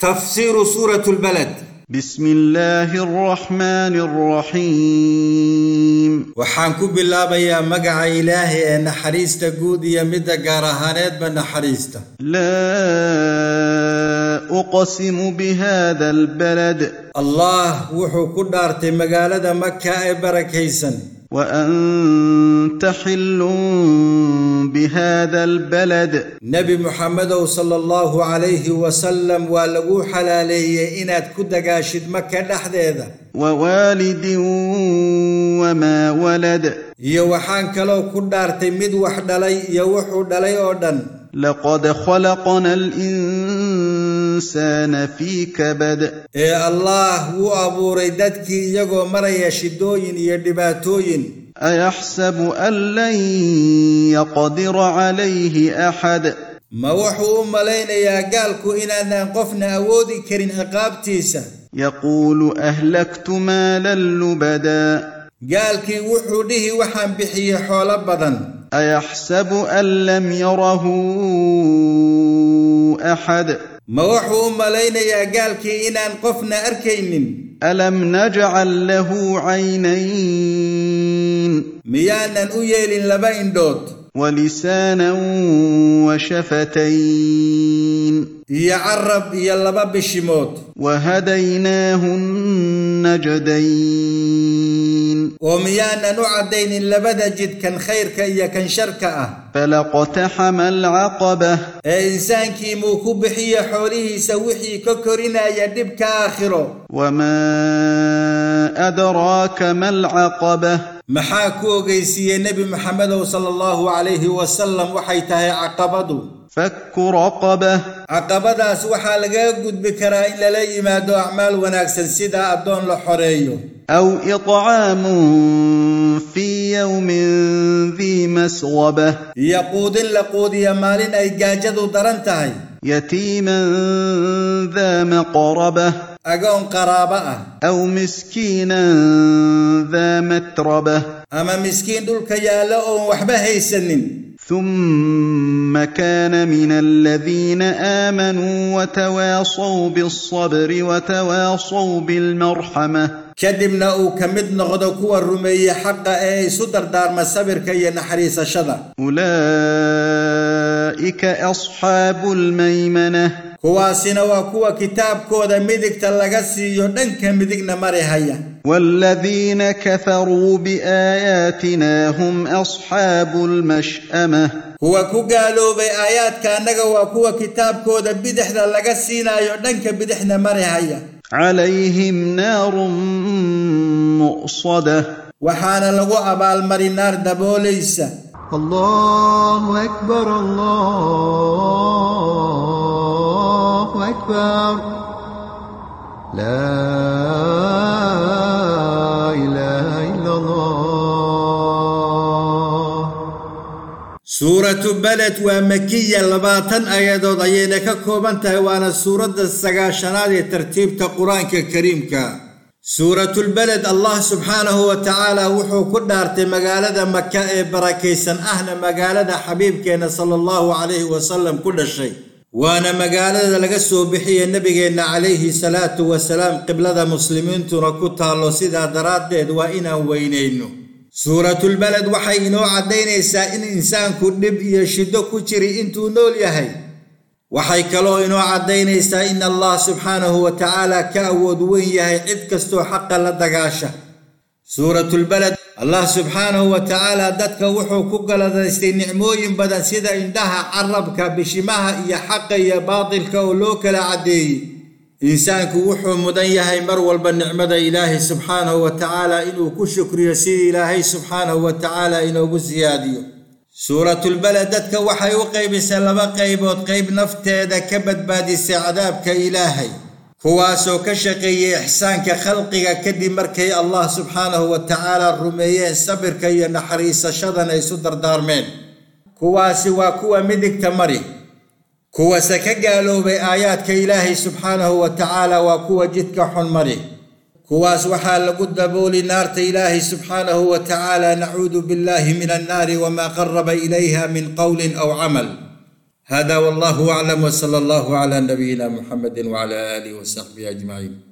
تفسير سورة البلد. بسم الله الرحمن الرحيم. وحانكو بالله يا مقع إلهي أن حريست قودي مدى قارهانيت بن حريست لا أقسم بهذا البلد. الله وحو كدارت مقالة مكة إبركيسن وأنت حل بهذا البلد. نبي محمد صلى الله عليه وسلم ولقو حلالي إنات قاشد مكة لحد هذا ووالد وما ولد. يوحانك لو كدار تمد وحد لي يوحو دلي أردن لقد خلقنا الإنسان الإنسان في كبد. يا الله هو أبو ريدتك يقو مريا شدوين يدباتوين أيحسب أن لن يقدر عليه أحد. ما وحو أم لين يا قالك إن أن قفنا أودي كرن أقابتيسا يقول أهلكت مالا لبدا. قالك وحو ده وحن بحي حول أبدا أيحسب أن لم يره أحد. ما وحو ملينا يا قال كينا انقفنا اركينين ألم نجعل له عينين ميانا نؤيل لبين دوت ولسانا وشفتين يا عرب يا لباب الشموت وهديناه النجدين oo miyaanan u caddaynin labada jid kan khayrka iyo kan sharka ah فلاقتحم العقبة ee insaankii muu ku bixiye xoolihiisa wixii ka korinaya dhibka aakhiro وما أدراك ما العقبة maxaa ku ogeysiiyey nebi maxamedow sala allahu calayhi wasalam waxay tahay caqabadu فك رقبة caqabadaas waxaa lagaga gudbi karaa in lala yimaado acmaal wanaagsan sida addoon la xoreeyo أو إطعام في يوم ذي مسغبة. يقود اللقود يا مالين أي جاجد درنتهي. يتيما ذا مقربة. اقوم قرابة. أو مسكينا ذا متربة. أما مسكين دول كيالا وحبة هي ثم كان من الذين آمنوا وتواصوا بالصبر وتواصوا بالمرحمة. كدب نأو كمد نغدو الرمي حقا اي صدر دار ما صبر كي نحريس شذا. أولئك أولئك أصحاب الميمنة. كواسنا وكوا كتاب كودا مدك تلقسي يدنك مدكنا مريهايا والذين كفروا بآياتنا هم أصحاب المشأمة. هو كقالوا بآيات كأنك وكوا كتاب كودا بدح تلقسينا يدنك بدحنا مريهايا عليهم نار مؤصدة. وحان لغو أبال مري نار دبوليسة الله أكبر الله أكبر. لا إله إلا الله. سورة بلد ومكية لباطن أيضا ضيينك كوبانته وأنا سورة السقاشنات ترتيب القرآن كريمك suuratulbeled allah subxaanahu wa tacaala wuxuu ku dhaartay magaalada maka ee barakaysan ahna magaalada xabiibkeenna sala allahu calayhi wasalam ku dhashay. Waana magaalada laga soo bixiye nebigeenna calayhi salaatu wasalaam qiblada muslimiintuna ku taallo sidaa daraaddeed waa inaan weynayno suuratulbeled waxay inoo caddaynaysaa in insaanku dhib iyo shiddo ku jiri intuu nool yahay waxay kaloo inoo caddaynaysaa in allah subxaanahu wa tacaala ka awood weyn yahay cid kastoo xaqa la dagaasha suuratulbeled allah subxaanahu wa tacaala dadka wuxuu ku galadaystay nicmooyin badan sida indhaha carabka bishimaha iyo xaqa iyo baatilka oo loo kala caddeeyey. Insaanku wuxuu mudan yahay mar walba nicmada ilaahay subxaanahu wa tacaala inuu ku shukriyo si ilaahay subxaanahu wa tacaala inoogu siyaadiyo suuratulbeled dadka waxay u qaybisay laba qaybood. Qayb nafteeda ka badbaadisay cadaabka ilaahay kuwaasoo ka shaqeeyey ixsaanka khalqiga kadib markay allah subxaanahu wa tacaala rumeeyeen sabirka iyo naxariisashadan ay isu dardaarmeen. Kuwaasi waa kuwa midigta mari kuwase ka gaaloobay aayaadka ilaahay subxaanahu wa tacaala waa kuwa jidka xun mari كواس وحال لقد بول نار إله سبحانه وتعالى نعوذ بالله من النار وما قرب إليها من قول أو عمل. هذا والله أعلم وصلى الله على نبينا محمد وعلى آله وصحبه أجمعين.